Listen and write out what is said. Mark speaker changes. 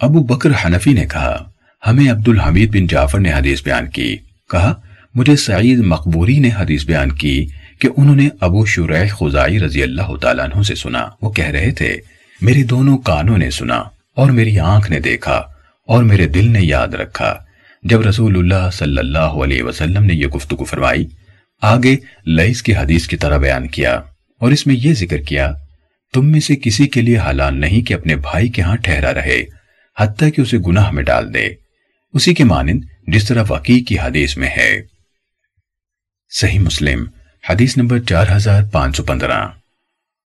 Speaker 1: ابو بکر حنفی نے کہا، ہمیں عبد الحمید بن جعفر نے حدیث بیان کی۔ کہا، مجھے سعید مقبوری نے حدیث بیان کی کہ انہوں نے ابو شریح خزائی رضی اللہ تعالیٰ عنہ سے سنا۔ وہ کہہ رہے تھے میری دونوں کانوں نے سنا اور میری آنکھ نے دیکھا اور میرے دل نے یاد رکھا۔ جب رسول اللہ صلی اللہ علیہ وسلم نے یہ گفتگو فرمائی، آگے لئیس کی حدیث کی طرح بیان کیا اور اس میں یہ ذکر کیا، تم میں سے کسی کے لیے حلال نہیں کہ اپنے بھائی کے ہاں ٹھہرا رہے۔ حتیٰ کہ اسے گناہ میں ڈال دے۔ اسی کے مانند جس طرح وقی کی حدیث میں ہے۔ صحیح مسلم، حدیث نمبر چار ہزار پانچ سو پندرہ۔